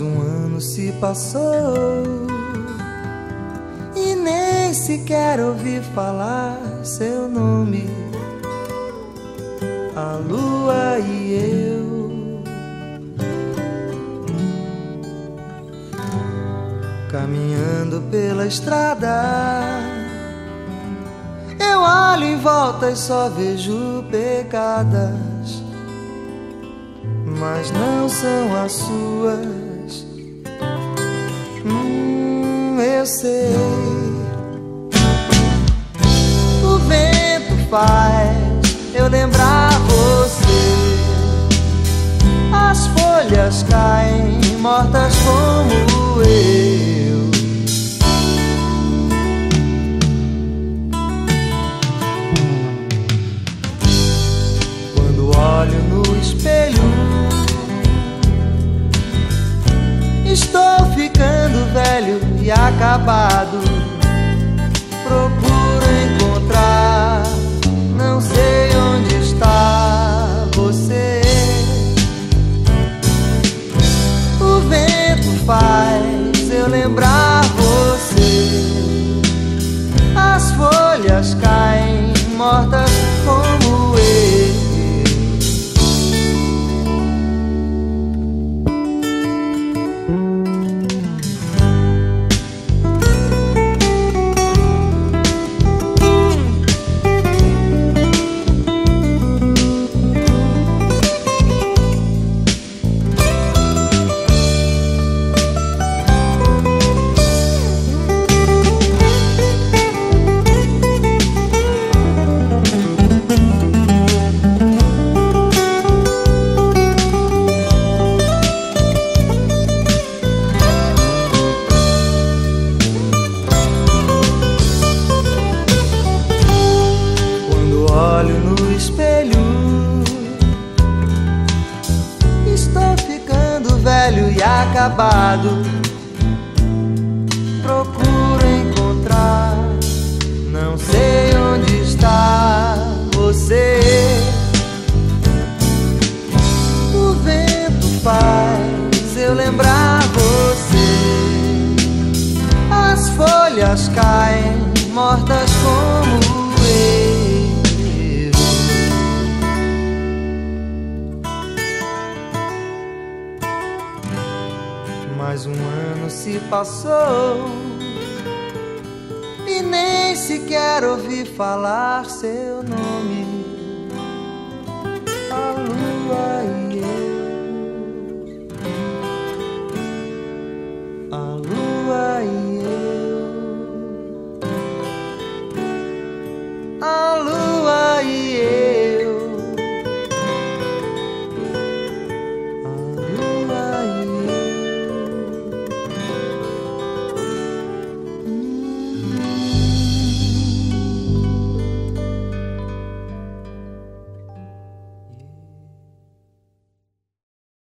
um ano se passou e nem sequer ouvi falar seu nome. A lua e eu caminhando pela estrada. Eu olho em volta e só vejo pegadas mas não são as suas. Hum, eu sei. O vento faz eu lembrar você. As folhas caem mortas como eu. Quando olho no espelho acabado. Procuro encontrar, não sei onde está você. O vento faz eu lembrar você. As folhas caem mortas como acabado. Procuro encontrar, não sei onde está você. O vento faz eu lembrar você. As folhas caem mortas como Mais um ano se passou e nem sequer ouvi falar seu nome. A lua e eu, a lua e eu, a lua.